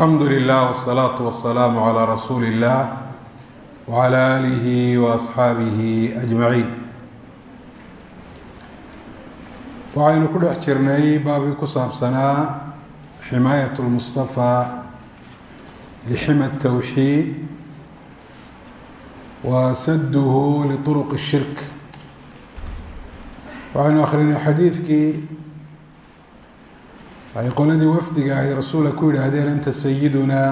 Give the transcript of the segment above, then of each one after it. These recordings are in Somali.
alxamdu lilah wsalaatu wasalaamu calaa rasuuli illah wcala aalihi waasxaabihi ajmaciin waxaynu ku dhex jirnay baabii ku saabsanaa ximaayat lmustafaa lixima tawxiid wa saduhu liطuruq shirk. Waxaynu akrinay xadiidkii ay qoladii wafdiga ahay rasuula ku yidhaahdeen anta sayidunaa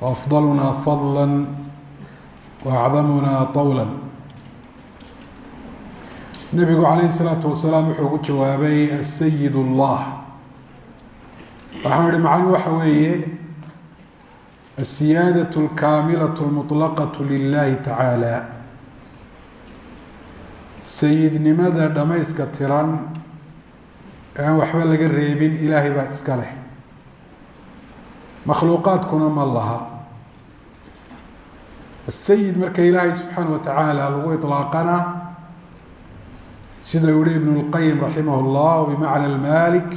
waafdalunaa fadla waacdamunaa طawla nebigu calayhi الsalaatu wasalaam wuxuu ku jawaabay asayid اllah waxaan ihi macnu waxa weeye asiyaadaة اlkaamilaة اlmuطlaqaة lilahi tacaala sayidnimada dhamayska tiran aan waxba laga reebin ilaahay baa iska leh makhluuqaadkuna ma laha asayid marka ilaahay subxaana wa tacaala lagu iطlaaqana sida uu yihi ibn اlqayim raximah اllah bimacna almalik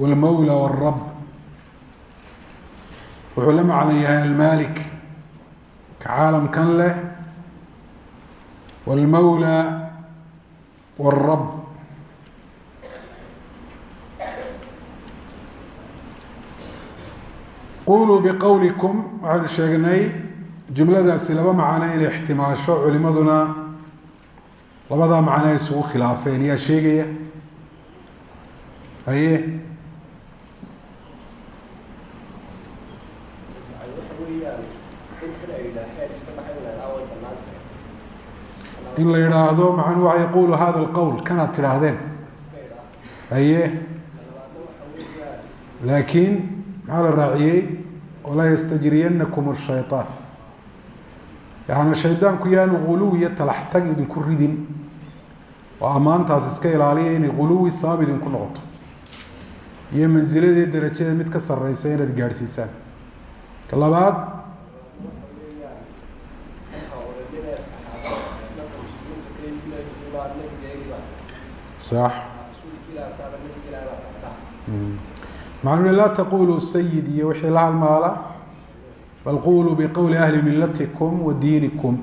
wاlmawla wاlrab wuxuu la macno yahay almalik ka caalamkan leh wاlmawla wاlrab quluu biqowlikum waxaynu sheegnay jumladaasi laba macno inay ixtimaasho culimaduna labadaa macno ay isugu khilaafeen. Yaa sheegaya? Haye in la yidhaahdo macnuu waa yaqulu hada alqowl kanaad tidhaahdeen. Haye laakiin maxaa la raaciyey walaa yastajriyanakum الshayطaan yaani shaydaanku yaanu guluw iyo talaxtag idinku ridin oo ammaantaas iska ilaaliya inay guluwi sabab idinku noqoto iyo mansiladii darajada mid ka sareysa inaad gaadhsiisaan ka labaad sax macnuu laa taquluu sayid iyo wixii la halmaala bal quluu biqowli ahli milatikum wa diinikum.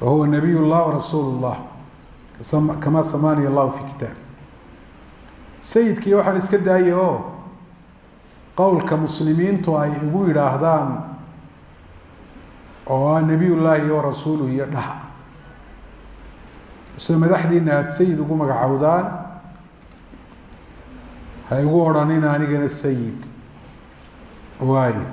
Wa nabiy llah warasuul llah kama samaniya allahu fi kitaabi sayidkii waxaan iska daayay oo qowlka muslimiintu ay igu yidhaahdaan oo ah nebiy llaahi wa rasuuluhu iyo dhaha. Se madaxdiina aada sayid ugu magacowdaan ha igu odhanina anigana sayid waayo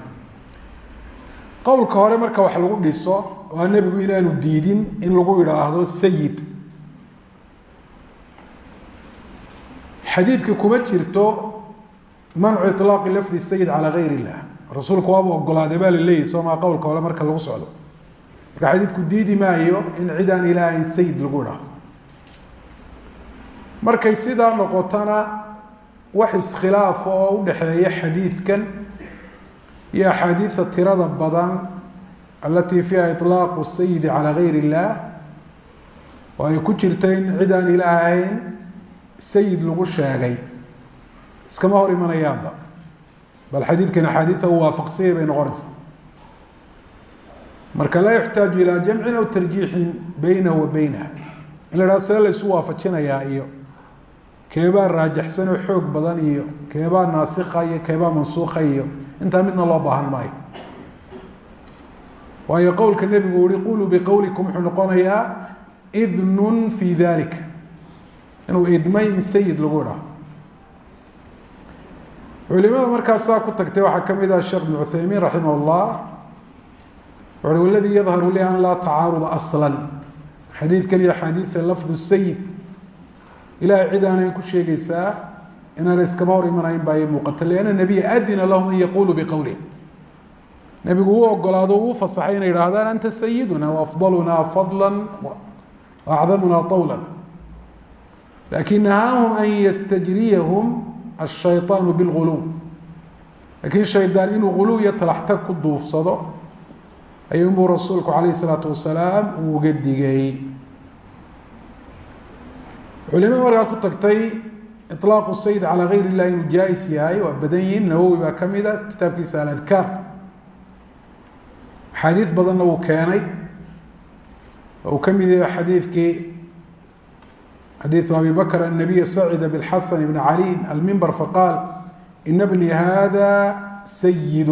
qowlka hore marka wax lagu dhiso waa nebigu inaanu diidin in lagu yidhaahdo sayid xadiidka kuma jirto mancu iطlaaqi lafdi sayid calaa gayr illah rasuulku waaba ogolaaday baa la leeyahy soomaa qowlka hore marka lagu socdo. Marka xadiidku diidi maayo in cid aan sayid lagu idhaahdo markay sidaa noqotona wax iskhilaaf oo u dhexeeya xadiidkan iyo axaadiida tirada badan alatii fiiha iطlaaqu sayidi calaa gayr illah oo ay ku jirto in cid aan ilaah ahayn sayid lagu sheegay. Iskama hor imanayaanba. Bal xadiidkan axaadiida u waafaqsanyay bay noqonaysaa. Marka laa yuxtaaju ilaa jamcin aw tarjiixin beynahu wa beynaha in la haha see la waafajinayaa iyo keebaa raajaxsan oo xoog badan iyo keebaa naasikha iyo keebaa mansuukha iyo intaa midna loo baahan maayo. Waayo qowlka nebigu uhi quluu biqowlikum wuxuu noqonayaa idnun fi dalika inuu idmay in sayid lagu idhaho. Culimada markaas ku tagtay waxaa ka mid ah sheekh ibn cuthaymiin raximah llah wuxu uhi waladii yadharu li an laa tacaarud aslan. Xadiidkan iyo axaadiida lafdu sayid ilahay cid ku sheegaysaa inaana iskaba hor imanayn baa muuqata lanna nabiya adina lahum an yaquluu biqowlih nebigu u ogolaado uu fasaxay inay idhaahdaan anta sayiduna waafdalunaa fadla waacdamunaa awla laakiin nahaahum an yastajriyahum ashayطaanu bilguluw laakiin shaydaan inuu guluw iyo talaxtag ku duufsado ayuunbuu rasuulku calayh isalaatu wasalaam uga digay culimada markaa ku tagtay iطlaaqu sayid calaa gayr اllah inuu jaa-is yahay waa badan yihin nawowi baa ka mida kitaabkiisa aladkaar axaadiis badanna wuu keenay uu ka mid yahay xadiidkii xadiiثu abi bakr الnabiy sacida bاlxasan bn cali almimber faqaal ina bni hada sayid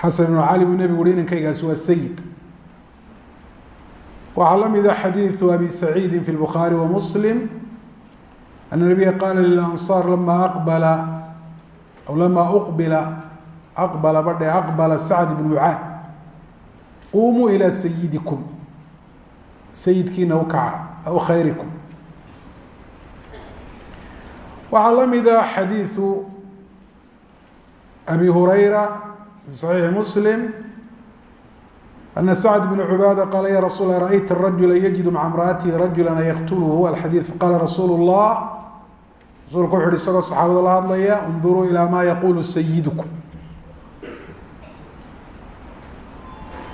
xasan ibnu cali buu nebigu uhi inankaygaasi waa sayid waxaa la mida xadiiثu abi saciidi fi اlbukhaari wa muslim ana nabiya qaala lilansaar lama aqbala aw lama uqbila aqbala badhe aqbala sacd bn mucaad qumuu ilى sayidikum sayidkiina u kaca aw khayrikum waxaa la mida xadiiثu abi hurayra fi صaxiixi muslim ana sacd bn cubaada qaala ya rasul raأyta rajula yajidu maca imraatihi rajula yaqtulhu alxadiid faqaala rasuulu الlah rasuulku wuxu uhi isagoo saxaabada la hadlaya اnduruu ilى ma yaqulu sayidukum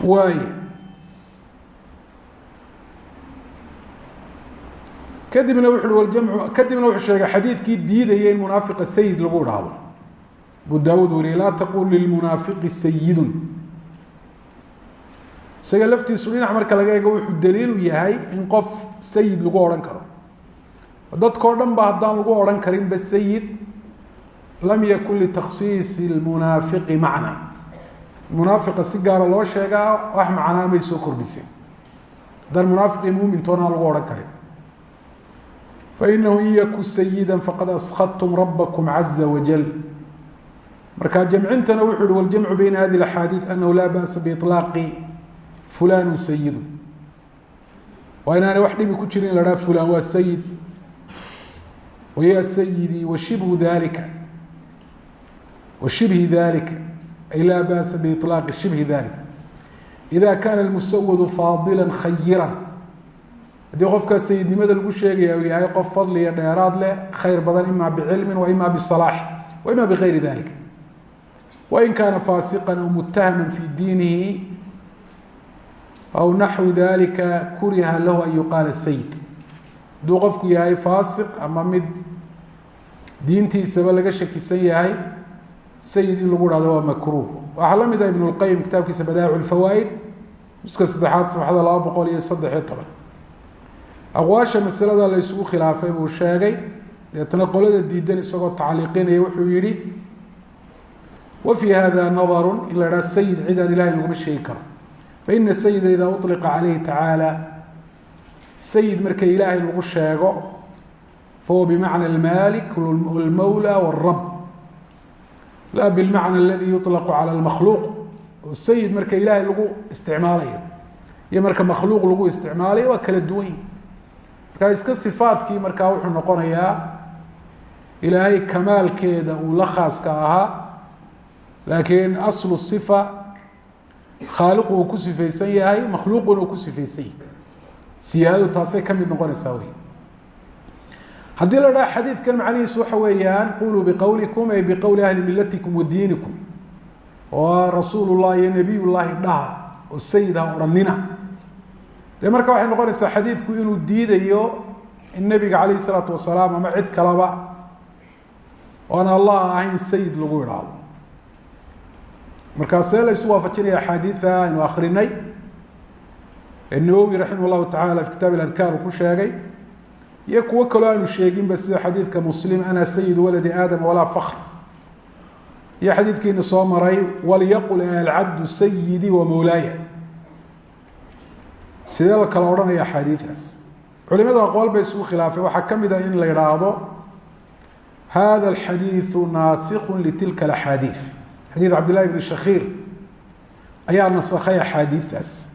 waay kadibna wuxu uhi waljamcu kadibna wuxuu sheegay xadiidkii diidaya in munaafiqa sayid lagu idhaahdo abu daawuud weriye laa taqul lilmunaafiqi sayidun isaga laftiisu dhinac marka laga eego wuxuu daliilu yahay in qof sayid lagu odhan karo. Dadkao dhan ba haddaan lagu odhan karinba sayid lam yakun litakhsiisi lmunaafiqi macna. Munaafiqa si gaara loo sheegaa wax macnaa may soo kordhisay haddaan munaafiqii muumintoona lagu odhan karin. Fainahu in yaku sayida faqad askadtum rabakm caza wajal marka jamcintana wuxuu yihi waljamcu bayna hadi axaadiid anahu laa ba'sa biiطlaaqi fulanu sayidu waa inaanay wax dhibi ku jirin in la haha fulan waa sayid waya sayidii washibhu dalika washibhi dalika ay laa ba'sa biiطlaaqi shibhi dalika ida kana lmusawadu faadila khayira haddii qofkaa sayidnimada lagu sheegaya uu yahay qof fadliya dheeraad leh khayr badan ima bicilmin wa ima bisalaax wa ima bigayri dalika wain kaana faasiqan aw mutahama fi diinihi aw naxwi dalika kuriha lahu an yuqaala sayid hadduu qofku yahay faasiq ama mid diintiisaba laga shakisan yahay sayid in lagu hahdo waa makruuh waxaa la mid ah ibn اlqayim kitaabkiisa badaa'ic اlfawaa'id muska saddexaad safxada laba boqol iyo saddex iyo toban aqwaasha masalada la khilaafay buu sheegay deetna qolada diidan isagoo tacliiqinaya wuxuu yihi wa fii hada nadaru in la idhaha sayid cidaan ilahay laguma sheegi karo faina sayida ida uطliqa calayhi tacaala sayid marka ilaahay lagu sheego fahuwa bimacna almalik almawla wاlrab la bilmacna aladi yuطlaqu cala lmakhluuq oo sayid marka ilaahay lagu isticmaalayo iyo marka makhluuq lagu isticmaalayo waa kala duwan yihi marka iska sifaadkii markaa wuxuu noqonayaa ilaahay kamaalkeeda uu la khaaska ahaa laakiin aslu sifa khaaliqu uu ku sifaysan yahay makhluuquna uu ku sifaysan yahay. Siyaadadu taasay ka mid noqonaysaa wey haddii la dhaha xadiidkan macnihiisu waxa weeyaan quluu biqowlikum ay biqowli ahli milatikum wa diinikum. Oo rasuul llahi iyo nabiy llaahi dhaha oo sayid ha odhanina dee marka waxay noqonaysaa xadiidku inuu diidayo in nebiga calayh isalaatu wasalaam ama cid kaleba oan allah ahayn sayid lagu idhaahdo markaasee la isu waafajinaya axaadiida aynu akrinay ee nawowi raximah llahu tacala fi kitaab adkaar uu ku sheegay iyo kuwo kaloo aanu sheeginba sida xadiidka muslim ana sayidu waladi aadam walaa fakr iyo xadiidkiina soo maray walyaqul alcabdu sayidii wa mawlaaya. Sidee la kala odhanaya axaadiidaas culimadu aqwaal bay isugu khilaafay waxaa ka mid a in la idhaahdo hada alxadiidu naasikhu litilka alaxaadiid xadiid cabd llahi bni shakiir ayaa nasakhay axaadiidaas.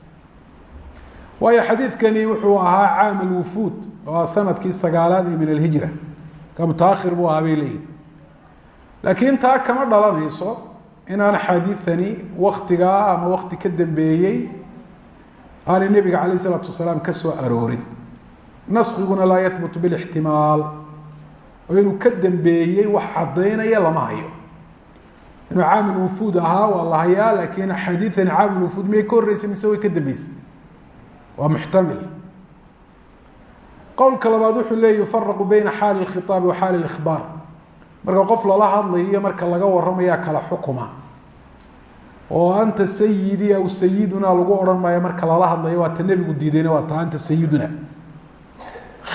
Waayo xadiidkani wuxuu ahaa caam alwufuud oo sannadkii sagaalaad ee min alhijra ka mutaakhir buu ahaa bay leeyihiin laakiin taa kama dhalanayso inaan axaadiidani waktigaa ama wakti ka dambeeyey aanay nebiga calayh isalaatu wasalaam ka soo aroorin. Naskiguna laa yahbutu bilixtimaal oo inuu ka dambeeyey wax caddaynaya lama hayo inuu caamil wufuud ahaa waa la hayaa laakiin axaadiidani caamil wufuud miyay ka horreysay mise way ka dambeysay waa muxtamil. Qowlka labaad wuxuu leeya yufaraqu beyna xaali اlkhiaabi wa xaali اlihbaar marka qof lala hadlayo iyo marka laga waramayaa kala xukuma. Oo anta sayidi aw sayiduna lagu odhan maayo marka lala hadlayo waa ta nebigu diidayna waa ta anta sayiduna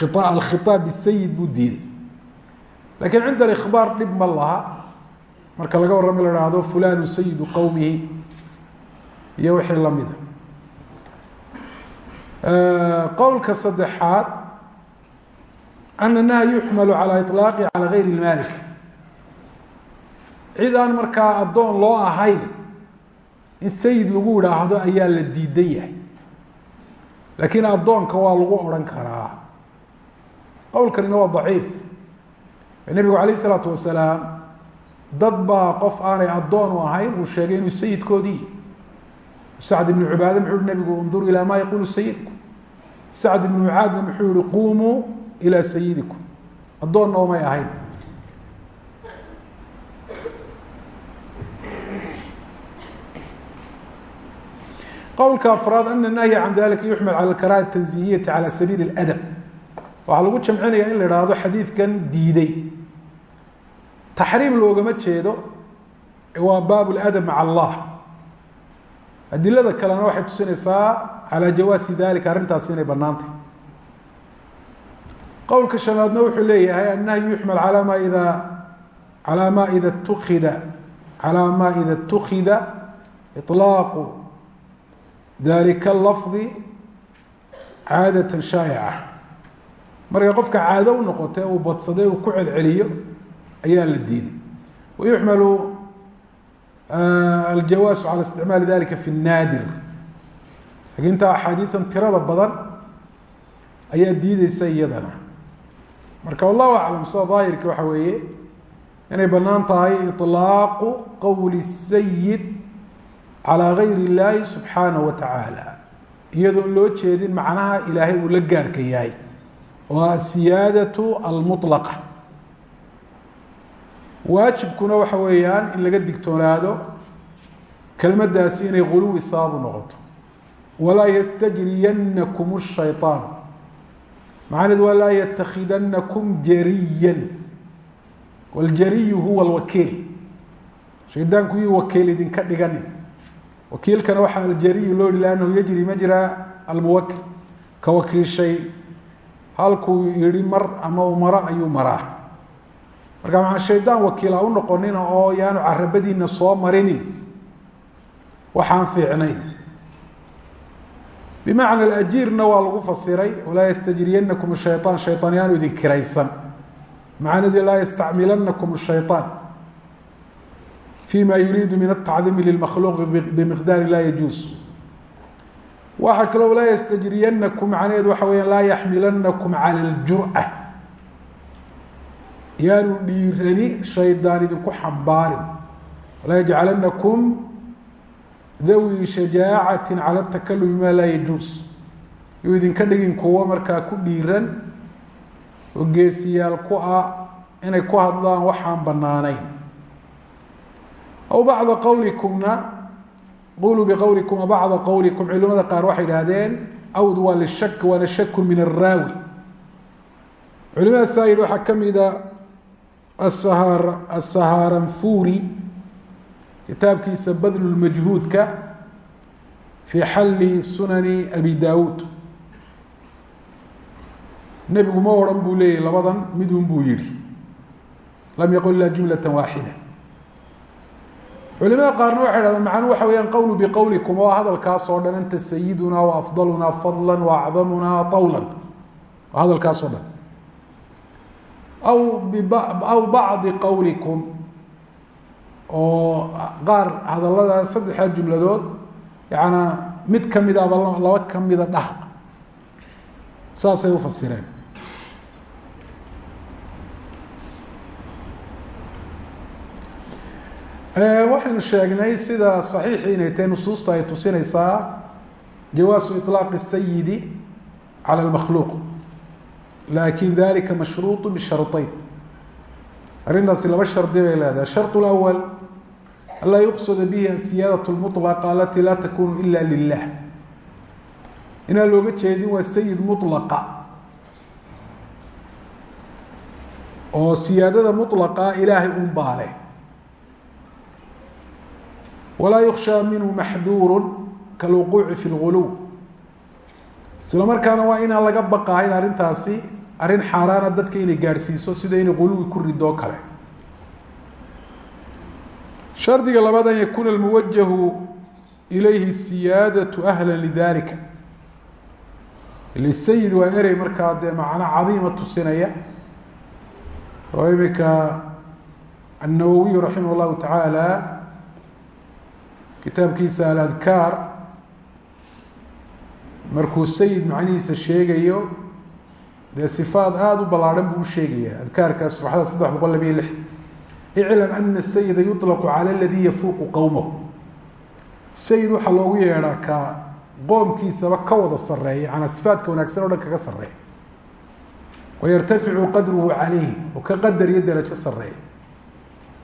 alkhiaab bisayid buu diiday lakiin cinda alikhbaar dhib ma laha marka laga warramo la haahdo fulanu sayidu qowmihi iyo wixii lamida qowlka saddexaad ana naha yuxmalu calaa iطlaaqi calaa gayri lmaalik cid aan markaa addoon loo ahayn in sayid lagu idhaahdo ayaa la diidan yahay. Laakiin addoonka waa lagu odhan karaa. Qowlkanina waa daciif. Nebigu alayh isalaatu wasalaam dad baa qof aanay addoon u ahayn uu sheegay inuu sayidkoodii sacd ibnu cubaade muxuu hi nebigu unduru ilaa maa yaquulu sayidku. Sacd ibnu mucaadna muxuu yihi quumuu ilaa sayidikum addoonna omay ahayn. Qowlka afraad ana nahya can dalika yuxmal cala alkaraaha tanzihiyati cala sabiili اladab waxaa lagu jamcinaya in la ihahdo xadiidkan diiday taxriim loogama jeedo waa baab ladab maca allah adilada kalena waxay tusinaysaa calaa jawaasi dalika arrintaasi inay banaantay qowlka shanaadna wuxuu leeyahay annahyu yuxmal alaa ma ida calaa ma ida tukida calaa ma ida tukida iطlaaqu dalika lafdi caadatan shaa'ica markay qofka caado u noqotay uu badsaday uu ku celceliyo ayaa la diiday. wayuxmalu aljawaasu cala isticmaali dalika fi naadir laakiin intaa axaadiidan tirada badan ayaa diideysa iyadana marka wallahu aclam sida daahirka waxa weeye inay bannaan tahay iطlaaqu qowli sayid calaa gayri illaahi subxaanah wa tacaala iyadoon loo jeedin macnaha ilaahay uu la gaarka yahay oo asiyaadatu almuطlaqa waajibkuna waxa weeyaan in laga digtoonaado kelmadaasi inay ghuluwi sababu noqoto. Walaa ystajriyanakum shayaan macanaheed waa laa yatakidanakum jariyan. Waljariyu huwa alwakiil shaydaanku yuu wakiil idinka dhigani. Wakiilkana waxaa aljariyu loo yihi lannahu yajri majra almuwakil ka wakiilshay halkuu yidhi mar ama maro ayuu maraa marka maa shaydaan wakiila u noqonina oo yaanu carabadiina soo marinin waxaan fiicnayn. Bimacna ajiirna waa lagu fasiray walaa ystajriyanakum shayaan shayaan yaanu idin kiraysan. Macnadi laa yastacmilanakum shayaan fima yuriidu min atacdiimi lilmakhluuq bimiqdaari laa yajuus. Waxaa kaloo laa ystajriyanakum macnaheedu waxa weya laa yaxmilanakum cala اljur'a yaanu dhiirani shaydaan idinku xambaarin. Walaa yajcalanakum dawi shajaacati cala takalumi bima laa yajuus. Yuu idinka dhigin kuwo markaa ku dhiiran oo ku ah inay ku hadlaan waxaan banaanayn aw bacda qawlikumna quluu biqowlikum bacda qowlikum culimada qaar waxay idhahdeen awd waa lishak waana shaku min araawi culimada saa yidhi waxaa kamida asaha asahaaranfuri kitaabkiisa badlu lmajhuudka fii xalli sunani abi daawuud. Nebigu ma odhan buu leeyahy labadan midun buu yihi lam yaqul ilaa jumlata waaxida culimada qaarna waxay dhahdeen macnuu waxa weyaan qowlu biqowlikum oo hadalkaas dhan anta sayiduna wa afdaluna fadla wa acdamuna awla hadalkaas oo dhan aw aw bacdi qowlikum oo qaar hadallada saddexdaa jumladood yaana mid kamid aba laba kamida dhah saasay ufasireen waxaynu sheegnay sida صaxiixi inay tahay nusuustu ay tusinaysaa jawaasu iطlaaq الsayidi calى اlmakhluuq lakin dalika mashruuط bsharطeyn arrintaasi laba shardi bay leedahay الsharط اأwl anlaa yuqsada bihi asiyaadaة الmuطلqa alati laa takunu ila lilah inaan looga jeedin waa sayid muطlaqa oo siyaadada muطlaqa ilaahay un baa leh walaa yukshaa minhu maxduuru kalwuquuci fi اlguluw isla markaana waa inaan laga baqahayn arrintaasi arrin xaaraana dadka inay gaadhsiiso sida inay quluwi ku ridoo kale. Shardiga labaad an yakuuna almuwajahu ilayhi siyaadatu ahlan lidalika sayid waa erey markaa dee macna cadiima tusinaya. Oo imika annawawiyu raximah اllahu tacaala kitaabkiisa aladkaar. Markuu sayid macnihiisa sheegayo dee sifaad aada u ballaarhan buu u sheegaya adkaarkaas subaxda saddex boqol labiyo lix iclam ana sayida yuطlaqu cala aladii yafuuqu qowmahu sayid waxaa loogu yeedhaa ka qoomkiisaba ka wada sareeya yanaa sifaadka wanaagsan o dhan kaga sareeya wayartaficu qadruhu calayhi oo ka qadar iyo derajo sareeya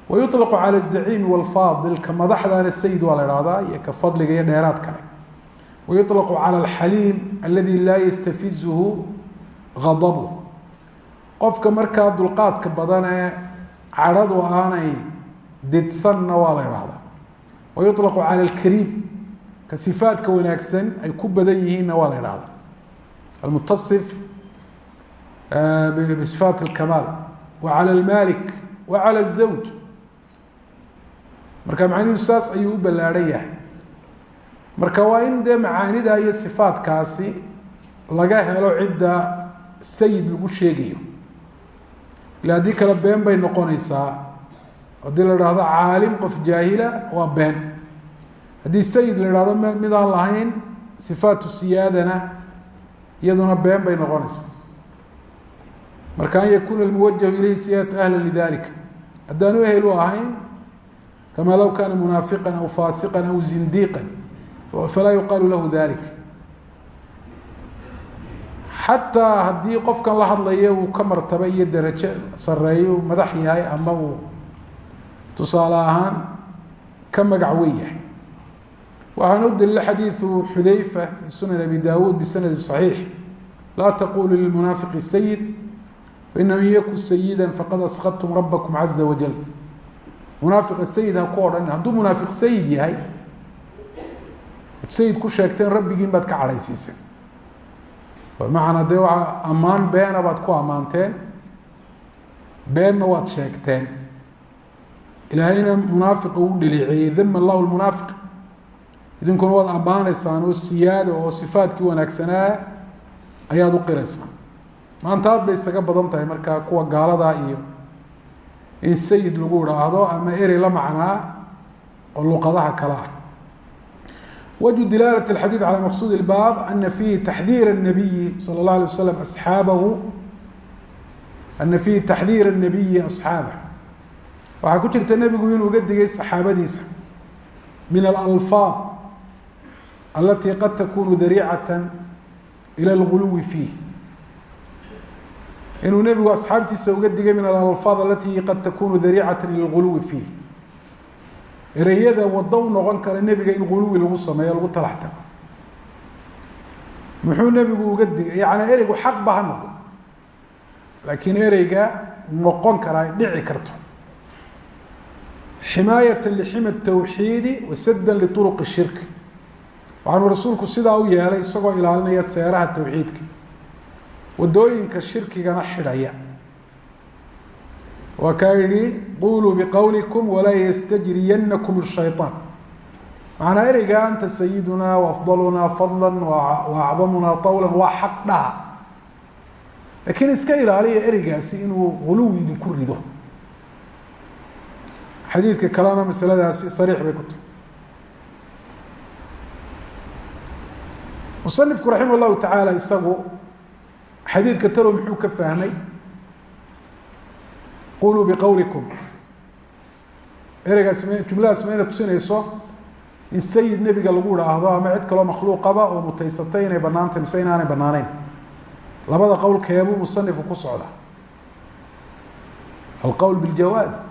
wayuطlaqu cala الzaciimi wاlfaadil ka madaxdaana sayid waa la ihahdaa iyo ka fadliga iyo dheeraad kale wayuطlaqu calى alxaliim aladi laa yastafizuhu adabu qofka markaa dulqaadka badanee cadhadu aanay didsanna waa la ihahdaa wayuطlaqu calى اlkariim ka sifaadka wanaagsan ay ku badan yihiinna waa la ihahdaa almutasif bsifaat اlkamaal wa calى اlmalik wa calى الzawj marka macnihidu saas ayuu u ballaadhan yahay marka waa in dee macaanida iyo sifaadkaasi laga helo cidda sayid lagu sheegayo. Ila haddii kale been bay noqonaysaa haddii la idhaahdo caalim qof jaahila waa been. Haddii sayid la idhahdo m midaan lahayn sifaatu siyaadana iyaduna been bay noqonaysaa. Marka an yakuuna almuwajahu ilayhi siyaadatu ahla lidalika haddaanu ehel u ahayn kama low kaana munaafiqan aw faasiqan aw zindiiqan falaa yuqaalu lahu dalik xataa haddii qofkan la hadlaya uu ka martaba iyo derajo sareeyo madax yahay ama uu tusaale ahaan ka magac weyn yahay. Waxaana u daliila xadiidu xudayfa sunan abi dawuud bisanadi صaxiix laa taqulu lilmunaafiqi sayid fainahu in yaku sayida faqad asqadtum rabakum caza wajal munaafiqa sayid ha ku odhan hadduu munaafiq sayid yahay sayid ku sheegteen rabbigiin baad ka cadhaysiiseen bimacnaa dee waa ammaan beena baad ku ammaanteen? Beenna waad sheegteen. Ilaahayna munaafiqa u dhaleeceeyey dama allahu lmunaafiq idinkuna waad ammaanaysaan oo siyaada oo sifaadkii wanaagsanaa ayaad u qiraysaan. Maanta aad bay isaga badan tahay markaa kuwa gaaladaa iyo in sayid lagu idhaahdo ama erey la macnaa oo luqadaha kale ah wجه dilaalة الxadيiث عalى maqsud الbاb أna fiihi تaxdiir النabiyi slى الlaه عليه وsلم أصxaabahu ana fiihi تaxdiir النabiyi أصxaabه waxaa ku jirta nebigu inuu uga digay صaxaabadiisa min الأlفاaظ alati qad takunu dariicaة ilى الغuluwi fiih inuu nebigu asxaabtiisa uga digay min alalfaad alati qad takunu dariicaة ilى الغuluwi fiih ereyada wado u noqon kara nebiga in guluwi lagu sameeyo lagu talax tago. Muxuu nebigu uga digay? Yaani ereygu xaq ba ha noqdo. Laakiin ereyga noqon karaa dhici karto. Ximaayata lixima tawxiidi wa saddan liuruqi shirki waxaanu rasuulku sidaa u yeelay isagoo ilaalinaya seeraha tawxiidka. Wadooyinka shirkigana xidhaya waa kaa yihi quluu biqowlikum walaa ystajriyanakum الshayطaan macnaa ereyga anta sayidunaa waafdalunaa fadla wa acdamunaa طawla waa xaq dhaha lakiin iska ilaaliya ereygaasi inuu guluwi idinku rido xadiidka kalena masaladaasi sariix bay ku tahay musanifku raximah اllahu tacaala isagu xadiidka talow muxuu ka fahmay quluu biqowlikum ereygaas m jumladaas mayna tusinayso in sayid nebiga lagu idhaahdo ama cid kaloo makhluuqaba oo mutaysatay inay banaantay mise inaanay banaaneyn labada qowl keebuu musanifu ku socda alqowl biljawaaz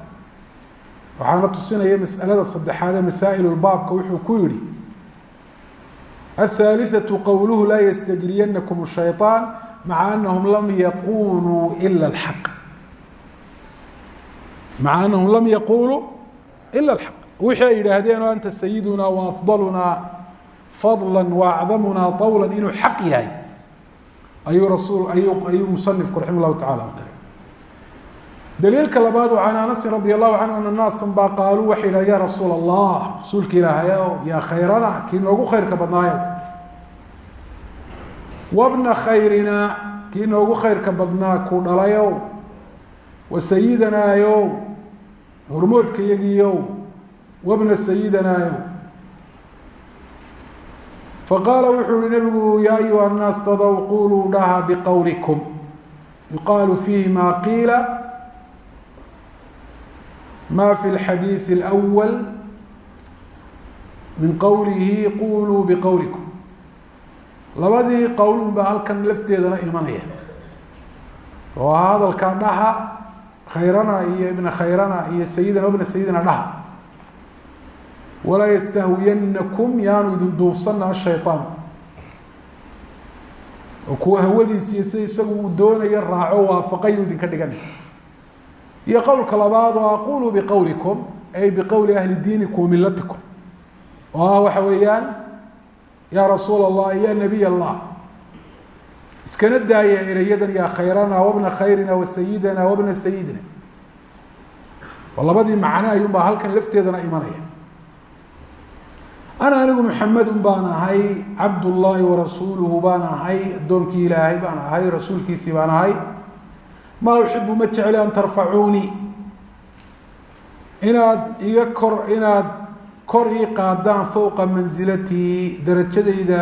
waxaana tusinaya mas'alada saddexaad ee masaa'il baabka wuxuu ku yihi aلثaaliثaة qowluhu laa ystajriyanakum الshayطaan maca anahum lam yaquluu ila اlxaq maca anahum lam yaquluu ila alxaq. Wixii ay yidhaahdeen oo anta sayiduna fadla wa acdamunaa طawla inuu xaq yahay. Ayuu rasuul ayuu musanifku raxima llahu tacala u diray daliilka labaad can anasin radi allahu canhu ana naasan baa qaaluu waxay yidhah ya rasuula allah rasuulka ilaahay o yaa khayrana kii noogu khayrka badnaayo. Wabna khayrina kii noogu khayrka badnaa kuu dhalayow wa sayidanaayow hormoodka yagiiyow wabna sayidanaayow faqaala wuxuu yihi nabigu yaa ayuha الnaas dadow quluu dhaha bqowlikum yuqaalu fiihi ma qiila ma fi اlxadiiث اlأwal min qowlihi quluu bqowlikum labadii qowlun baa halkan lafteedana imanaya oo ah hadalkaa dhaha khayrana iyo ibna khayrana iyo sayidana ibna sayidina dhaha walaa yastahwiyanakum yaanu idin duufsana ashayطaan oo kuwa hawadiisiiyo sida isagu uu doonayo raaco waafaqayu idinka dhigan. Iyo qowlka labaad oo aquluu biqowlikum ay biqowli ahli diinikum milatikum oo ah waxa weeyaan ya rasuul allah ya nabiy allah iskana daaya erayadan yaa khayrana wabna khayrina wa sayidana wabna sayidina. Oo labadii macno ayuunbaa halkan lafteedana imanaya. Ana anigu muxamedun baan ahay cabdullaahi warasuuluhu baan ahay addoonkii ilaahay baan ahay rasuulkiisii baan ahay. Maa uxibu ma jecli an tarfacuunii inaad iga kor inaad kor ii qaadaan fowqa mansilatii darajadayda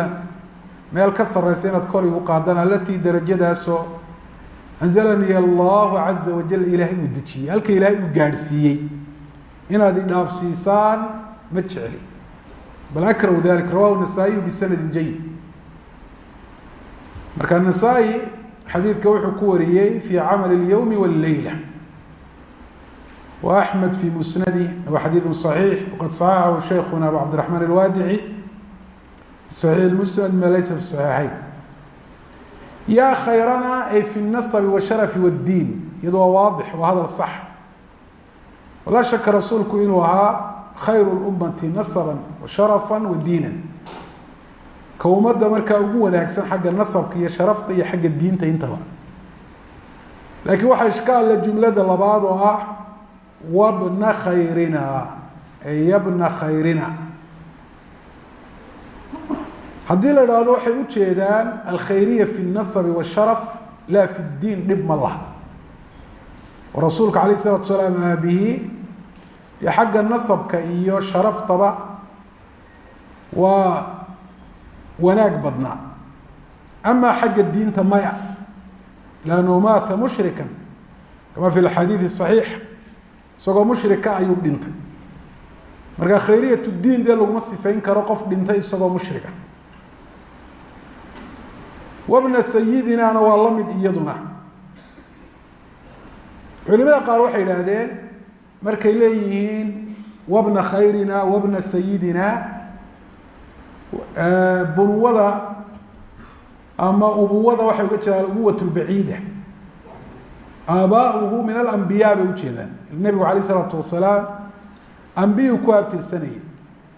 meel ka sareysa inaad kor igu qaadaan alatii darajadaasoo anzalanii allahu caza wajal ilaahay uu dejiyey halka ilaahay uu gaadhsiiyey inaad idhaafsiisaan ma jecli bal akrahu dalik rawahu nasaa-iyu bisanadi jayid marka nasaa-i xadiidka wuxuu ku wariyey fi camal اlyowmi wاlleyla wa axmed fi musnadi wa xadiidu صaxiix waqad صaxaxahu sheikhuna abu cabdiraxmaan alwaadici fi saxiix musnad ma laysa fi saxiixayn yaa khayrana ay fi اnasabi washarafi wاddiin iyado waa waadix waa hadal sax walaa shaka rasuulku inuu ahaa khayr اlummati nasaba washarafa wa diina ka ummadda markaa ugu wanaagsan xagga nasabka iyo sharafta iyo xagga diinta intaba laakiin waxaa ishkaalla jumlada labaad oo ah wabna khayrina e yabna khayrina haddii la idhaahdo waxay ujeedaan alkhayriya fi اnasabi washaraf laa fi اdiin dhib ma laha oo rasuulka alayh الsalatu salaam aabihi dee xagga nasabka iyo sharaftaba waa wanaag badnaa ama xagga diinta maya lannahu maata mushrika kama fi axaadiidi صaxiix isagoo mushrika ayuu dhintay marka khayriyat diin dee laguma sifeyn karo qof dhintay isagoo mushrika wabna sayidinaana waa la mid iyaduna. Culimada qaar waxay idhaahdeen markay leeyihiin wabna khayrina wabna sayidina bunuwada ama ubuwada waxay uga jeedaan ubuwat lbaciida aabaauhu min alambiyaa bay ujeedaan nebigu alayh isalaatu wasalaam ambiyuu ku abtirsanayay.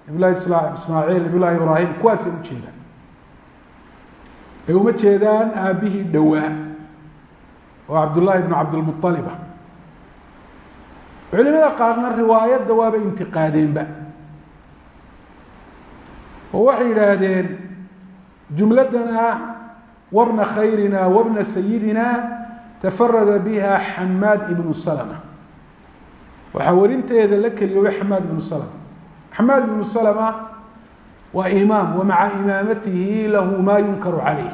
Nabilahi ismaaciil nabilahi ibraahim kuwaasay ujeedaan ay uma jeedaan aabbihii dhowaa? Oo cabdullaahi bnu cabdilmualiba culimada qaarna riwaayadda waaba intiqaadeenba. Oo waxay yidhaahdeen jumladana wabna khayrina wabna sayidina tafarada biha xamaad ibnu salma waxaa warinteeda la keliyoobay xamaad ibnu salma xamaad ibnu salma waa imaam wa maca imaamatihi lahu maa yunkaru calayh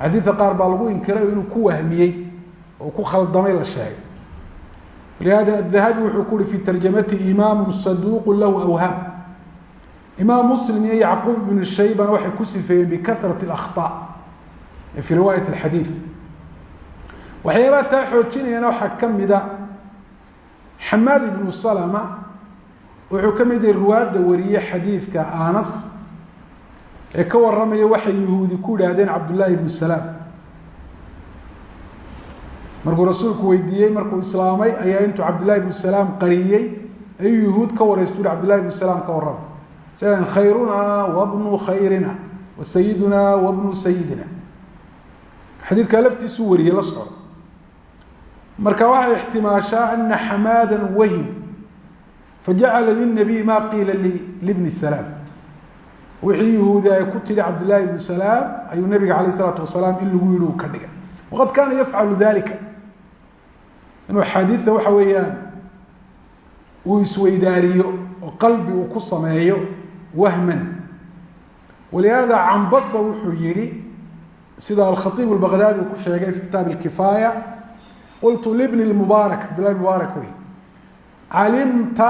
xadiidka qaar baa lagu inkiray oo inuu ku wahmiyey oo ku khaldamay la sheegay lihada adahabi wuxuu ku uhi fi tarjamati imaamu saduuqu lahu awhaam imaam muslim iyo yacquub ibnu shaybana waxay ku sifeeyeen bikarat اlakhطa fi riwaayat اlxadiid waxyaabaha taa xoojinayana waxaa ka mida xamaad ibnu salma wuxuu ka mid yahay ruwaadda wariye xadiidka anas ee ka waramaya waxay yahuudi ku idhaahdeen cabdullaahi ibnu salaam. Markuu rasuulku weydiiyey markuu islaamay ayaa intuu cabdillahi ibnu salaam qariyey ayuu yuhuud ka wareystu uhi cabdillahi ibnu salaam ka warrama sian khayrunaa wabnu khayrina wa sayidunaa wabnu sayidina xadiidkaa laftiisuu wariyey la socdo. Marka waxay ixtimaashaa ana xamaada wahim fajacala linabiy ma qiila libni salaam wixii yahuudi ay ku tidhi cabdillahi ibnu salaam ayuu nabiga calayh isalaatu wasalaam in lagu yihi uu ka dhigay waqad kaana yafcalu dalika inuu axaadiidta waxa weeyaan uu isweydaariyo oo qalbi uu ku sameeyo wahman walihaada cambasa wuxuu yihi sida alkhaiib albaqdaadi uu ku sheegay fi kitaab alkifaaya qultu libni lmubaarak cabdillahi mubaarak wey calimta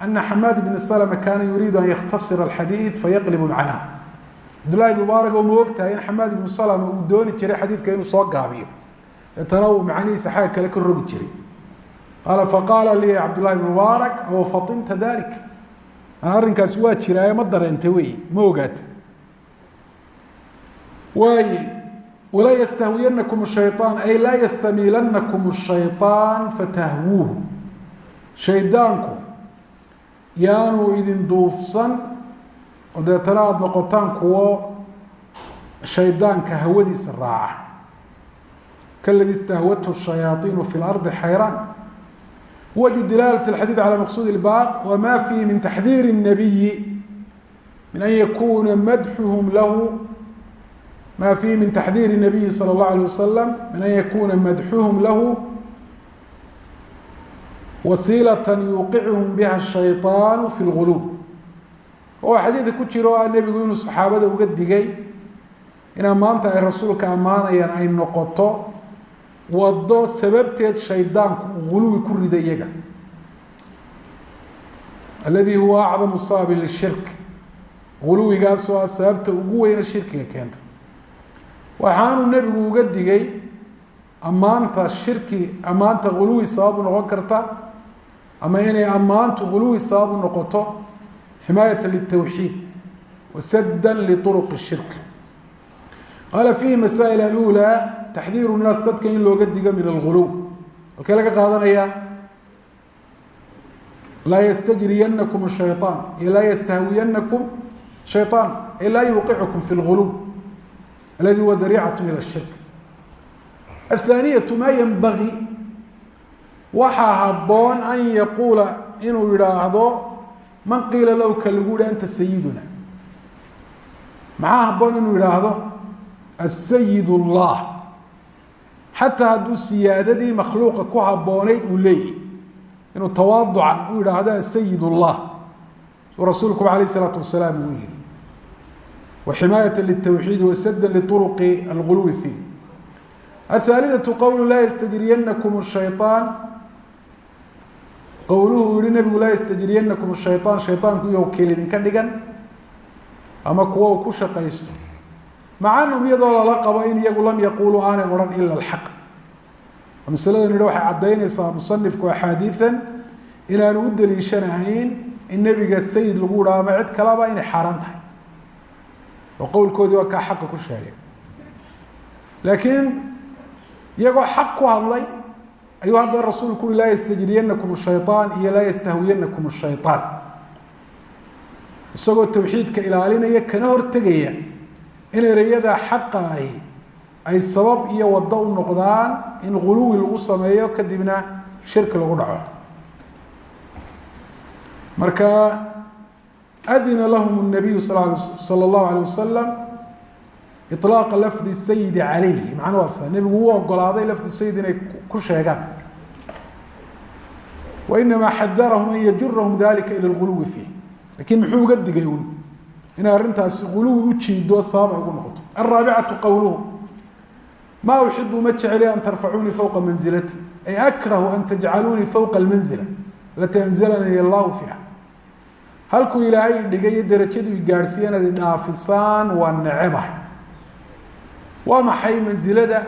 ana xamaad bn slma kaana yuriidu an yakhtasira alxadiid fayaqlibu macnaa cabdullahi mubaarak oo ma ogtahay in xamaad ibnu slma uu dooni jiray xadiidka inuu soo gaabiyo deetana uu macnihiisa xagga kale ka rogi jiray qaala faqaala lii cabdullahi bn mubaarak aw fatinta dalik ana arrinkaasi waa jiraaye ma dareentay wey ma ogaata waaye walaa yastahwiyanakum shayaan ay laa yastamiilanakum shayaan fatahwuuhu shaydaanku yaanu idin duufsan oo deetana aada noqotaan kuwo shaydaanka hawadiisa raaca kaladi istahwathu shayaaiinu fi lardi xayraan wajhu dilaalat alxadiid cala maqsuud ilbaab wama fihi min taxdiiri الnabiyi min an yakuna madxuhum lahu ma fihi min taxdiiri الnabiyi salى اllahu alيه wasalam min an yakuna madxuhum lahu wasiilatan yuuqicuhum biha shayطaanu fi اlguluub oo xadiida ku jiro ah nebigu inuu saxaabada uga digay in ammaanta ay rasuulka ammaanayaan ay noqoto wado sababteed shaydaanku uu guluwi ku rida iyaga alladii huwa acdamu sababi lishirk guluwigaasoo ah sababta ugu weyna shirkiga keenta waxaanuu nebigu uga digay ammaanta shirki ammaanta guluwi sababu karta ama inay ammaantu guluwi sabab u noqoto ximaayata litawxiid wasada liuruq shirk. Qaala fiihi masaa'il alula taxdiiru naas dadka in looga digo min alguluw halkee laga qaadanaya laa ystajriyanakum shayaan iyo laa shayaan ay laa yuuqicukum fi lguluw aladi huwa dariicat ila shirk athaaniyatu maa yenbagi waxaa habboon an yaquula inuu yidhaahdo man qiila low ka lagu yihi anta sayiduna maxaa habboon inuu yidhaahdo asayid اllah xataa hadduu siyaadadii makhluuqa ku habboonayd uu leeyahy inuu tawaaducan u yidhaahdo asayid اllah suu rasuulkuba alayh الsalaatu wasalaam uu yihi وximaayaة للتwxiid وsda لطرق الغuluwi فيه الثالثة qwl laa ysتجriyanaكم الشhayطاan qowluhu yihi nabigu laa ystajriyanakum shayaan shaydaanku iyow keel idinka dhigan ama kuwa ku shaqaysto. Macanhum iyadoo lala qabo in iyagu lam yaquuluu aanay odhan ila alxaq masladan yihi waxay caddaynaysaa musanifku axaadiian inaanu u daliishanahayn in nebiga sayid lagu dhaha ama cid kalaba inay xaaraan tahay. Oo qowlkoodii waa kaa xaqa ku sheegay. Laakiin iyagoo xaq ku hadlay ayuu hadda rasuulku ui laa ystajriyanakum shayaan iyo laa yastahwiyanakum shayaan isagoo tawxiidka ilaalinaya kana hortegaya in ereyada xaqa ahi ay sabab iyo wado u noqdaan in guluwi lagu sameeyo kadibna shirki lagu dhaco. Marka adina lahum nabiyu sal allahu alayh wasalam ilaaqa lafdi sayidi calayhi. Macnuhaasa nebigu wuu ogolaaday lafdi sayid inay ku sheegaan wainamaa xadarahum an yajurahum dalika ila lguluwi fiih lakiin muxuu uga digay un inay arrintaasi guluwi u jiido sabab ay ugu noqoto alraabicatu qowluhu maa uxibu ma jecli an tarfacuunii fowqa manzilati ay akrahu an tajcaluunii fowqa almanzila lati anzalanii allahu fiiha halkuu ilaahay dhigay iyo darajadu i gaadhsiiya inaad idhaafisaan waa neceba waa maxay mansilada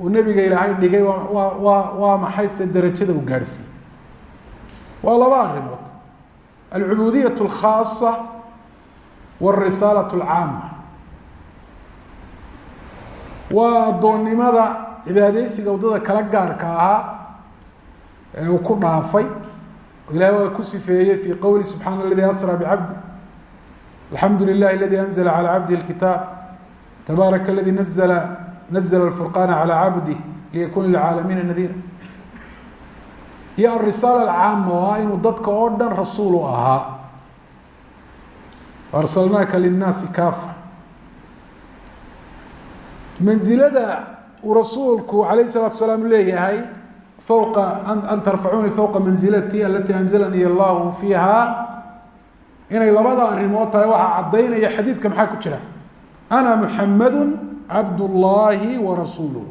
uu nebiga ilaahay dhigay waa maxayse darajada u gaadhsiiy waa laba arrimood alcubuudiyaة اlkhaasa wاrisaalaة اlcaama waa addoonnimada cibaadeysiga waddada kala gaarka ahaa ee uu ku dhaafay ilahay waa ku sifeeyey fii qowli subxaana aladi asra bicabdi alxamdu lilahi aladi anzla calى cabdihi اlkitaab tabaaraka aladi nazla nazla اlfurqana calى cabdih liyakuna lilcaalamiina nadiira iyo arisaala alcaama oo ah inuu dadka oo dhan rasuul u ahaa. Arsalnaaka linnaasi kaafa. Mansilada uu rasuulku alayh الsalatu salaam leeyahay fowqa an tarfacuunii fowqa mansilati alati anzalanii allahu fiiha inay labada arrimood tahay waxaa caddaynaya xadiidka maxaa ku jira? Ana muxamadu cabdullaahi wa rasuuluh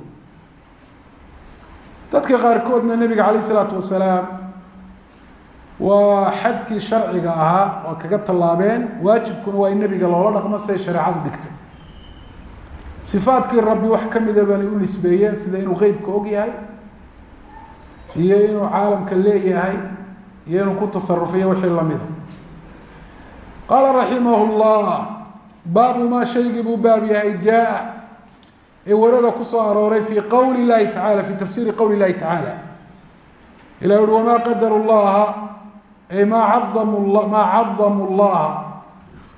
dadka qaarkoodna nebiga calayh isalaatu wasalaam waa xadkii sharciga ahaa waa kaga tallaabeen waajibkuna waa in nebiga loola dhaqmo siday shareecadu dhigtay. Sifaadkii rabbi wax ka mida baanay u nisbeeyeen sida inuu qeybka og yahay iyo inuu caalamka leeyahay iyo inuu ku tasarufiyo wixii lamida qaala raximah llah baabu maa shaygii buu baab yahay jaa ee warada ku soo arooray fii qowli llahi tacala fi tafsiiri qowli llahi tacaala. Ilah uhi wamaa qadaru llaha ay maa cadamu maa cadamu llaha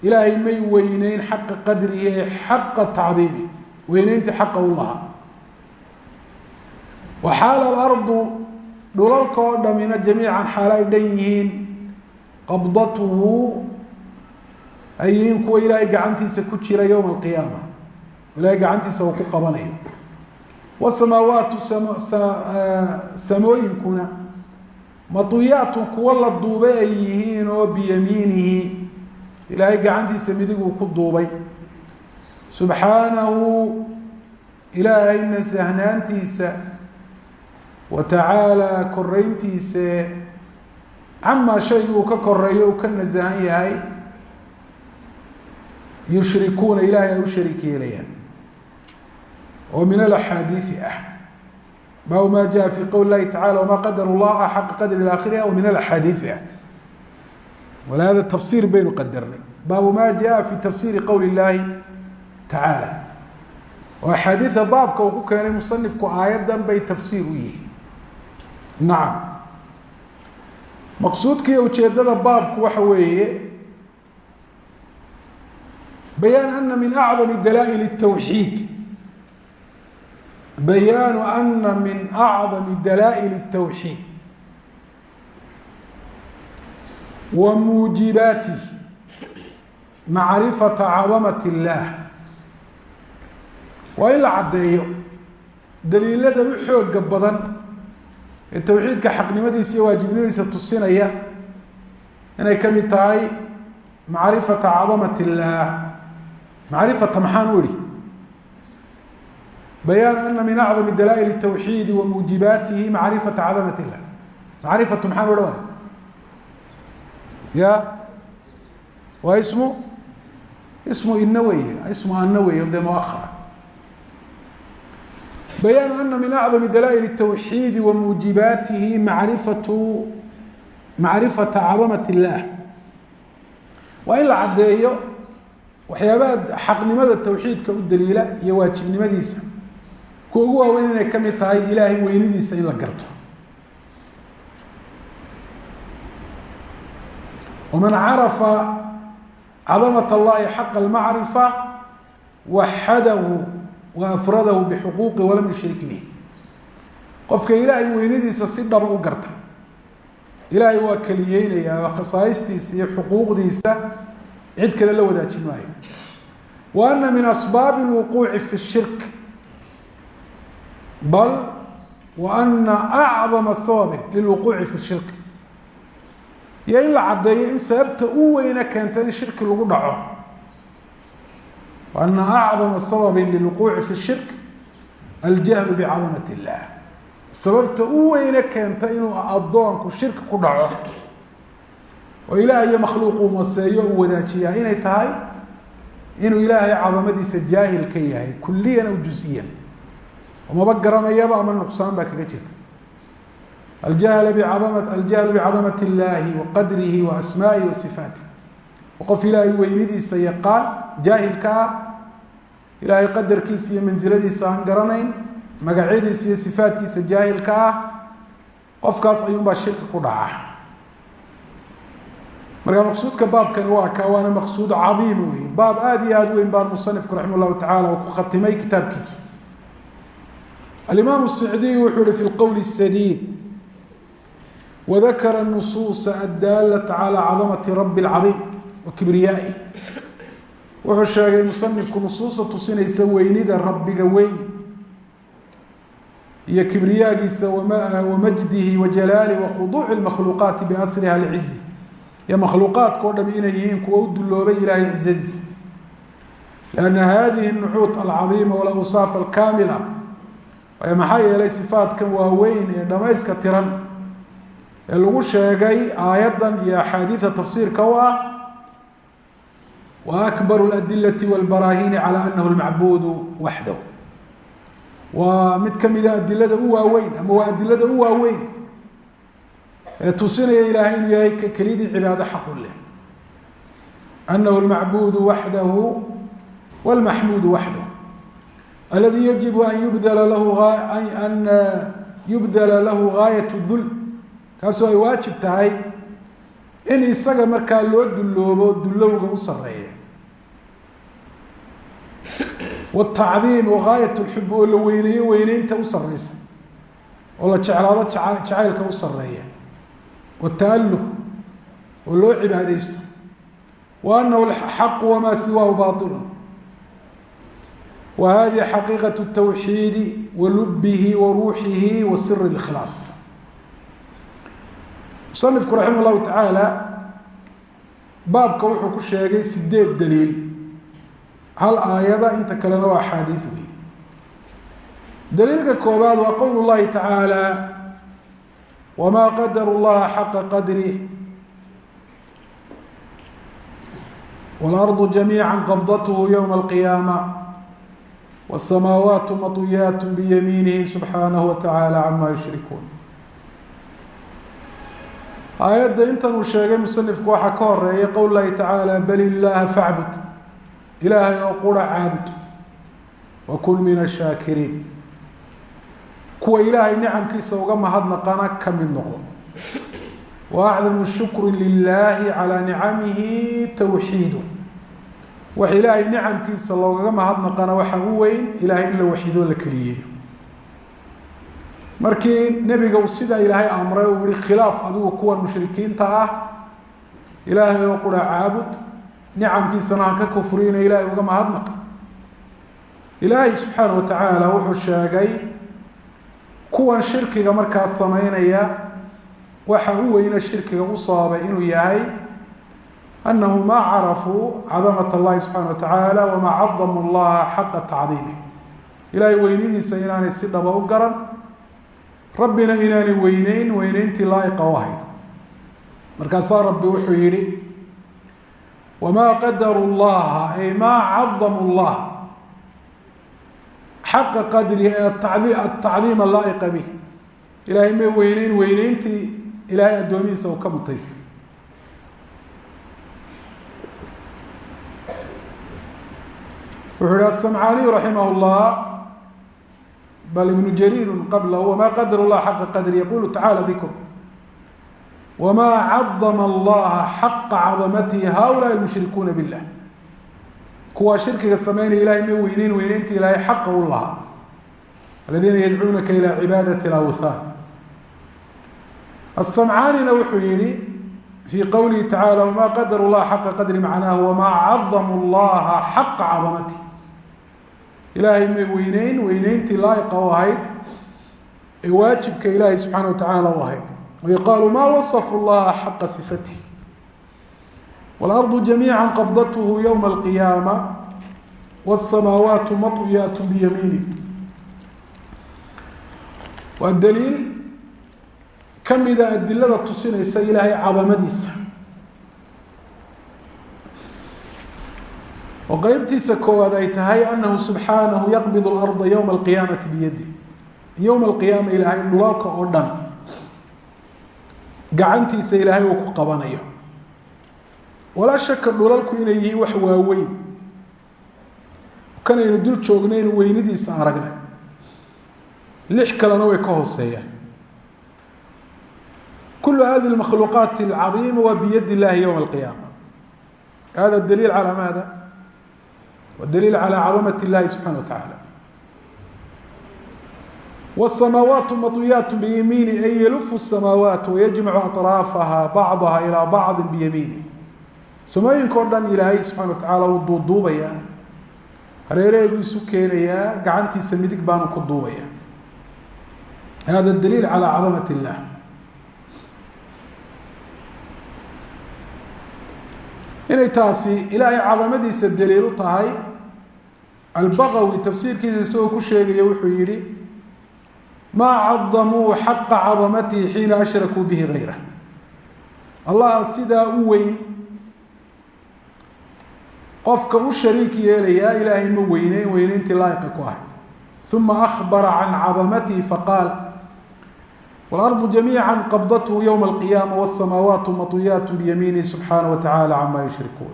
ilaahay may weyneyn xaqa qadrihi ee xaqa tacdiimi weyneynta xaqa u lahaa wa xaala alardu dhulalka oo dhamina jamiican xaalo ay dhan yihiin qabdatuhu ay yihiin kuwa ilaahay gacantiisa ku jira yowma alqiyaama ilahay gacantiisa uu ku qabanayo. Wasamaawaatu samooyinkuna matuyaatun kuwa la duubay ay yihiin oo biyamiinihi ilaahay gacantiisa midiguu ku duubay. Subxaanahu ilaahay nasahnaantiisa wa tacaalaa koreyntiisa camaa shayga uu ka koreeyo uu ka nasahan yahay yushrikuuna ilahay ay u shariik yeelayaan oo min alaxaadiii ah. Baabu ma jaa fi qowl lahi tacala wama qadaru llaha xaqa qadri aakhiriha o min alaxaadiii ah. Walihada tafsiir baynu qadarnay baabu ma jaa fi tafsiiri qowli llahi tacaala oo axaadiida baabka uu ku keenay musanifku aayaddan bay tafsiir u yihiin. Nacam maqsuudkiiyo ujeedada baabku waxa weeye bayaan ana min acdam dalaa'il الtawxiid bayaanu ana min acdami dalaa'il الtawxiid wa muujibaatih macrifata cadamat اllah waa in la caddeeyo daliilada u xooga badan ee towxiidka xaqnimadiisa iyo waajibnimadiisa tusinaya inay ka mid tahay macrifata cadamat اllah macrifata maxaan u ihi bayaan ana min acdam dalaa'il tawxiidi wa muujibaatihi macrifata cadamat illah macrifatu maxaa loo dhawaaya ya waa ismu ismu ina weye ismu ana wey dee muaar bayaan ana min acdam dalaa'il tawxiidi wa muujibaatihi macrifatu macrifata cadamat illaah waa in la caddeeyo waxyaabaha xaqnimada tawxiidka u daliila iyo waajibnimadiisa kuwa ugu waaweyn inay ka mid tahay ilaahay weynidiisa in la garto. waman carafa cadamat allahi xaqa almacrifa waxadahu wa afradahu bixuquuqi walam yushrik bih qofka ilaahay weynadiisa si dhaba u garta ilaahay waa keliyeynayaa khasaa'istiisa iyo xuquuqdiisa cid kale la wadaajin maayo wa min asbaabi lwuquuci fi shirk bal wa ana acdama sababin lilwuquuci fi shirk iyo in la caddeeyo in sababta u weyne keenta in shirki lagu dhaco wa ana acdama sababin lilwuquuci fi shirk aljahlu bicadamat illah sababta u weyne keenta inuu addoonku shirki ku dhaco oo ilaah iyo makhluuq uu tahay inuu ilaahay cadamadiisa jaahil ka yahay kuliyan aw maba garanayaba ama nuqsaan baa kaga jirta aljahl bicadama aljahlu bicadamat اllahi wa qadrihi wa asmaa'ihi wa sifaatih qof ilaahay weynidiisa yaqaan jaahilka ah ilaahay qadarkiisa iyo mansiladiisa aan garanayn magacyadiisa iyo sifaatkiisa jaahilka ah qofkaas ayuunbaa shirki ku dhaca marka maqsuudka baabkani waa ka waana maqsuud cadiim wey baab aada iyo aada weyn baan musanifku raxima llahu alimaam الsicdiy wuxuu hi fi lqowl الsadiid wadakara nusuusa adaalata calى cadamati rabi اlcadiim wa kibriyaaih wuxuu sheegay musanifku nusuusta tusinaysa weynida rabbiga weyn iyo kibriyaagiisa wamajdihi wajalaalih wakhuduuci اmakhluuqaati biasriha lcizi iyo makhluuqaadka o dham inay yihiin kuwa u duloobay ilahay cizadiisa lanna hadihi nucuut alcadiima walawsaaf alkaamila waayo maxaa yeelay sifaadkan waaweyn ee dhamayska tiran ee lagu sheegay aayaddan iyo axaadiida tafsiirka u ah wa akbaru ladilati walbaraahini cala anahu lmacbuudu waxdaw waa mid kamida adilada u waaweyn ama waa adilada u waaweyn ee tusinaya ilaahay inuu yahay kelidii cibaado xaqun leh. Anahu lmacbuudu waxdahu wlmaxmuudu waxdahu aladi yajibu an yubdala lahu an yubdala lahu gaayat dul kaasoo ay waajib tahay in isaga markaa loo dulloobo dullowga u sareeya wاtacdiim gaayat lxub oo la weyneeyo weyneynta u sareysa oo la jeclaado jacaylka u sareeya wtaaluh oo loo cibaadeysto wa anahu xaqu wamaa siwaahu baطilu wa hadihi xaqiiqaة الtawxiidi wa lubihi wa ruuxihi wa sir اlkhlaas musanifku raximah llahu tacaala baabka wuxuu ku sheegay sideed daliil hal aayada inta kalena waa axaadiid wey daliilka koobaad waa qowl llahi tacaala wma qadaru llaha xaqa qadrih wاlarضu jamiica qabdathu ywma alqiyaama wsamaawaatu maطuyaat biyamiinihi subxaanahu watacaala cama yushrikuun aayadda intan uu sheegay musanifku waxaa ka horeeyay qowl lahi tacaala bal illaaha facbud ilaahay oo qura caabud wa kun min ashaakiriin kuwa ilaahay nicamkiisa uga mahadnaqana ka mid noqdo wa acdamu shukri lilaahi wax ilaahay nicamkiisa loogaga mahadnaqana waxa u weyn ilahay in la waxiidoo la keliyeeyo markii nebiga uu sidaa ilaahay amray uu yihi khilaaf adigu kuwan mushrikiinta ah ilaahay oo qura caabud nicamkiisana ha ka kufriyina ilaahay uga mahadnaq. Ilaahay subxaana wa tacaala wuxuu sheegay kuwan shirkiga markaas sameynaya waxa u weyne shirkiga u sababay inuu yahay ma carafuu cadamat allahi subxana wa tacaala wamaa cadamu llaha xaqa tacdiimih ilaahay weynidiisa inaanay si dhaba u garan rabbina inaanay weyneyn weyneyntii laa'iqa u ahayd markaasaa rabbi wuxuu yihi wamaa qadaru llaha ay maa cadamu llah xaqa qadri ee atacdiima laa'iqa bih ilaahay may weyneyn weyneyntii ilaahay addoomihiisa uu ka mutaystay wuxuu yihi asamcaaniyu raximah llah bal ibnu jariiru qablahu wama qadar llah xaqa qadri yaqulu tacala dikru wma cadama allaha xaqa cadamatihi haulaai lmushrikuuna billah kuwaa shirkiga sameynaya ilahay may weyneyn weyneynta ilaahay xaqa u lahaa aladiina yadcuunaka ila cibaadati awthan asamcaanina wuxuu yihi fii qowlihi tacala wama qadaru llaha xaqa qadri macnaahu wamaa cadamu llaha xaqa cadamatihi ilaahay weyneyn weyneyntii laaiqa u ahayd ee waajibka ilaahay subxaana watacaala u ahayd. Wayqaalu maa wasafu llaha xaqa sifatih waalardu jamiica qabdathu yowma alqiyaama wsamaawaatu maطwiyaat biyamiini waa daliil kamida ah adilada tusinaysa ilaahay cadamadiisa oo qeybtiisa koowaad ay tahay أنه سubحaanaه يqبض الأرض يوم القيامaةi بyadه يوم القيامة ilaahay dhulalka oo dhan gacantiisa ilaahay uu ku qabanayo walaa shaka dhulalku inay yihiin wax waaweyn kanaynu dul joognaynu weynidiisa aragnay lix kalena way ka hooseeyaan kul hadi اmakhluuqaat اlcadiima waa biyad اllahi ywma اlqiyaama hada daliil calى maada wa daliil calى cadamaة اllahi subxana wa taعala wالsamaawaat maطwiyaat biyamiini ay yalufu الsamaawaat wayajmacu aطraafaha bacdaha ilىa bacضi biyamiini samooyinka o dhan ilaahay subxana wa tacaala uu duuduubaya hareeraheedu isu keenayaa gacantiisa midig baanu ku duubaya hada daliil calى cadamaة اllah inay taasi ilaahay cadamadiisa daliil u tahay. Albaqawi tafsiirkiisa isagoo ku sheegaya wuxuu yihi maa cadamuu xaqa cadamatihi xiina ashrakuu bihi gayrah allah sidaa u weyn qofka u shariik yeelayaa ilaahay ma weyneyn weyneyntii laa'iqa ku ahay. Uma akbara can cadamatihi faqaal wlardu jamiica qabdathu ywma alqiyaama wasamaawaatu matwiyaatu biyamiinih subxaana wa tacaala camaa yushrikuun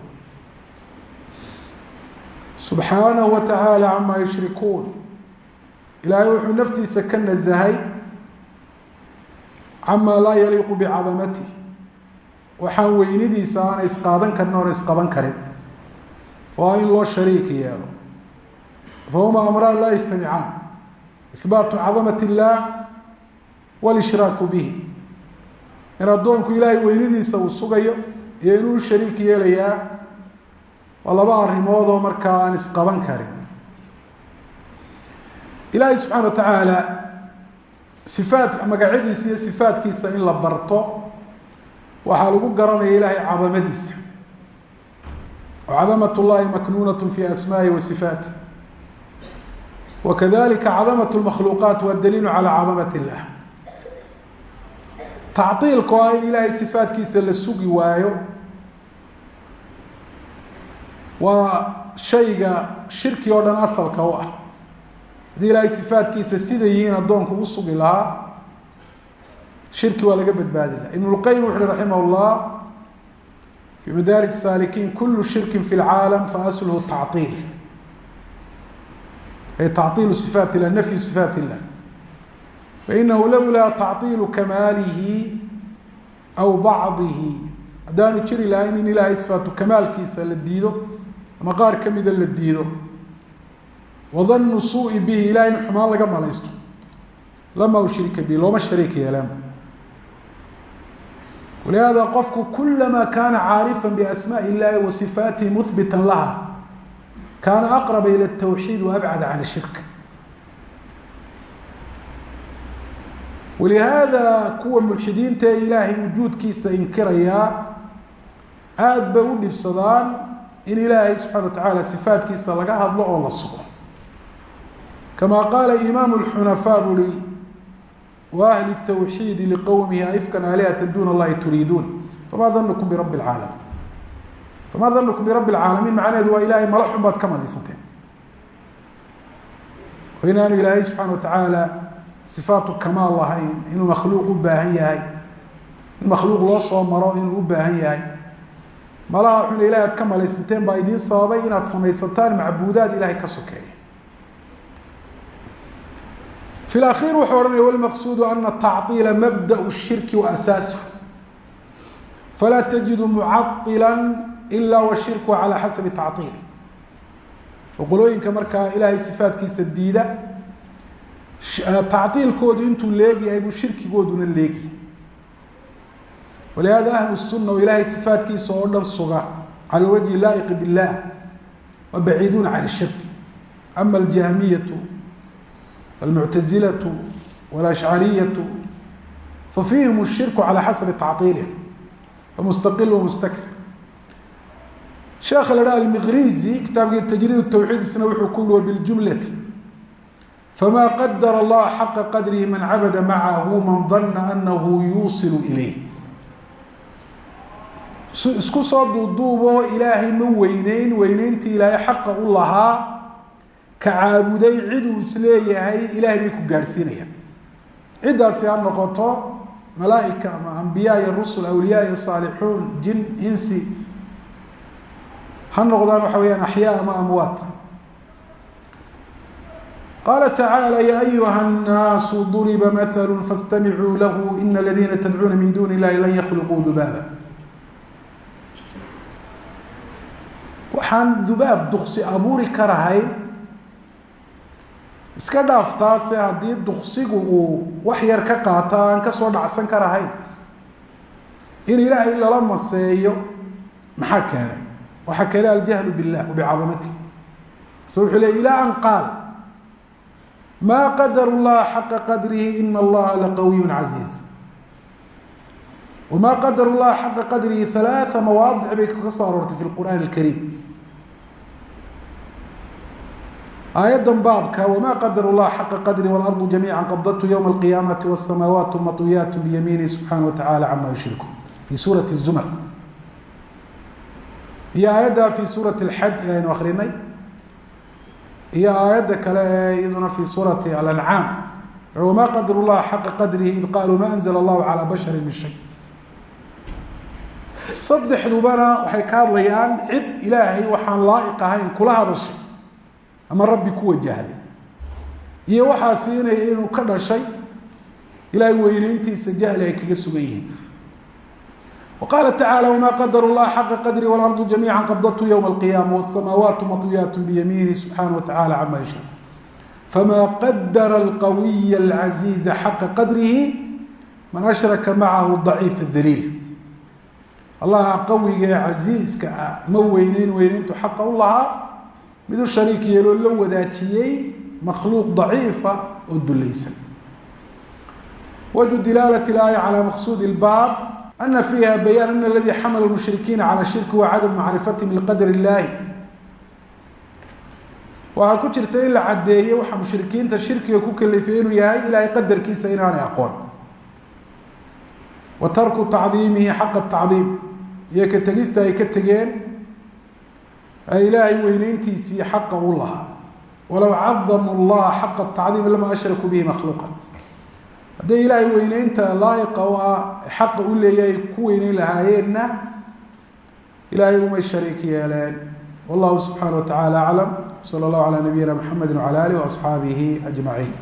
subxaanahu wa tacaala camaa yushrikuun ilaahay wuxuu naftiisa ka nasahay camaa laa yaliiqu bicadamatihi waxaan weynidiisa aana isqaadan karin oona isqaban karin oo in loo shariik yeelo fahumaa amraan laa yajtamicaan ihbaatu cadamati illah walishraaku bihi. In addoonku ilaahay weynidiisa uu sugayo iyo inuu shariik yeelayaa waa laba arrimood oo markaa aan isqaban karin. Ilaahay subxaana wa tacaala sifaat magacyadiisa iyo sifaatkiisa in la barto waxaa lagu garanaya ilaahay cadamadiisa cadamat llahi maknuunat fi asmaa'ihi wa sifaatih wakadalika cadamat lmakhluuqaat waa daliilu tactiilku ah in ilaahay sifaatkiisa la sugi waayo waa shayga shirki oo dhan asalka u ah haddii ilaahay sifaatkiisa sida yihiin addoonku u sugi lahaa shirki waa laga badbaadi laha ibn lqayim wuxu uhi raximah llah fi madaarij saalikiin kulu shirki fi lcaalam faasluhu tactiil ay tactiilu sifaat illah nafyu sifaat illah fainahu lawlaa taciilu kamaalihi aw bacdihi haddaanu jiri lahayn in ilaahay sifaatu kamaalkiisa la diido ama qaar kamida la diido wadannu suui bihi ilahay in xumaan laga malaysto lama ushrika bihi looma shariik yeelaan walihaada qofku kulamaa kaana caarifa biasmaai illahi wa sifaatihi muhbitan laha kaana aqraba ila tawxiid waabcada can shirk walihaada kuwa mulxidiintaee ilaahay wujuudkiisa inkiraya aada bay u dhibsadaan in ilaahay subxana wa tacaala sifaatkiisa laga hadlo oo la sugo kama qaala imaamu lxunafaa buhi wa ahli tawxiidi liqowmihi aifkan aalihatan duna allahi turiiduun famaa danukum birabbi lcaalamiin famaa danukum birabbi lcaalamiin macnaheedu waa ilaahay mala baad ka malaysanteen inaanu ilaahay subxana wa tacaala sifaatu kamaal lahayn inuu makhluuq u baahan yahay. In makhluuq loo soo maro inuu u baahan yahay. Malaha xun ilahay ka malaysanteen baa idiin sababay inaad samaysataan macbuudaad ilahay ka sokeeya fi akiir wuxuu odhanaya walmaqsuudu ana taciila mabdau shirki wa falaa tajidu mucaila ila washirku calaa xasabi taciili qolooyinka markaa ilahay sifaatkiisa diida. Eh, tacdiilkoodu intuu leegyahay buu shirkigooduna leegi. Walihaada ahlu sunna oo ilaahay sifaatkiisa oo dhan suga cala wajhi laa'iqi biاllah wa baciiduuna can ama aljahmiyatu almuctasilatu walashcariyatu fafiihim shirku calaa xasabi tacdiilih mustaqil wamustakir sheekha la haha kitaabkii tajriid tawxiid isna wuxuu ku yihi fma qadr الله حق qadrihi من cabada macahu man ظن anahu yuusilu ilayh isku soo duuduuboo ilaahay ma weyneyn weyneyntii ilaahay xaqa u lahaa ka caabuday ciduu is leeyahay ilahay bay ku gaadhsiinayaan ciddaasi ha noqoto malaaika ama ambiya iyo rusul awliya iyo saalixuun jin insi ha noqdaan waxa qaala tacaalى ya ayuha الnaasu duriba maثl faاstamicuu lahu ina اladiina tadcuuna min duni اllahi lan yakhluquu dubaaba waxaan dubaab duksi abuuri karahayn iska dhaaftaase haddii duksigu uu wax yar ka qaato aan kasoo dhacsan karahayn in ilaahay lala maseeyo maxaa keenay waxaa keenay aljahlu billah wabicadamati se wuxuu ley ilaa an qaal ma qadaru llaha xaqa qadrihi ina allaha laqawiyu casiiz wma qadaru llaha xaqa qadrihi halaaa mawaadic bay soo aroortay fi lqur'aan alkariim. Aayaddan baabka wma qadaru llaha xaqa qadri walardu jamiica qabdatu ywma alqiyaamati wاsamaawaatu matwiyaat biyamiinihi subxaana wa tacala cama yushriku. Fi suurati zumar. Iyo aayadda fi suurati alxaj ee aynu akrinay iyo aayadda kale ee iyaduna fi suurati alancaam wma qadaru llaha xaqa qadrihi id qaluu ma anzla allahu calى bashari min shay. Saddexdubana waxay ka hadlayaan cid ilaahay waxaan laa'iq ahayn kula hadashay ama rabbi ku wajahday iyo waxaasi inay inuu ka dhashay ilaahay weyneyntiisa jahli ay kaga sugan yihiin qala tacala wma qadru lah xaqa qadri walardu jamiica qabdathu ywma alqiyaama wasamaawaatu maطwiyaat biyamiini subxaana watacala cama yasha fama qadara alqawiya alcaziiza xaqa qadrihi man ashraka macahu daciif adaliil allaha qawiga ee casiiska ah ma weyneyn weyneyntu xaqa u lahaa mid u shariik yeeloo la wadaajiyey makhluuq daciifa oo dulaysan wajhu dilaalat aaya calaa maqsuudi baab ana fiiha bayaan ana aladii xamala mushrikiina calى shirki wa cadam macrifatihim liqadr اllahi waxaa ku jirta in la caddeeyey waxaa mushrikiinta shirkiga ku kalifay inuu yahay ilaahay qadarkiisa inaanay aqoon wa tarku tacdiimihi xaqa tacdiim iyo ka tegista ay ka tegeen ilaahay weyneyntiisii xaqa u lahaa walow cadamu llaha xaqa tacdiim lama ashrakuu bihi makhluuqa hadday ilaahay weyneynta laaiqa u ah xaqa u leeyahay ku weyneyn lahaayeenna ilaahay umay shariik yeeleen. Wallahu subxaana wa tacala aclam. Sala allahu calaa nabiyina mxamedi wacala alih waasxaabihi ajmaciin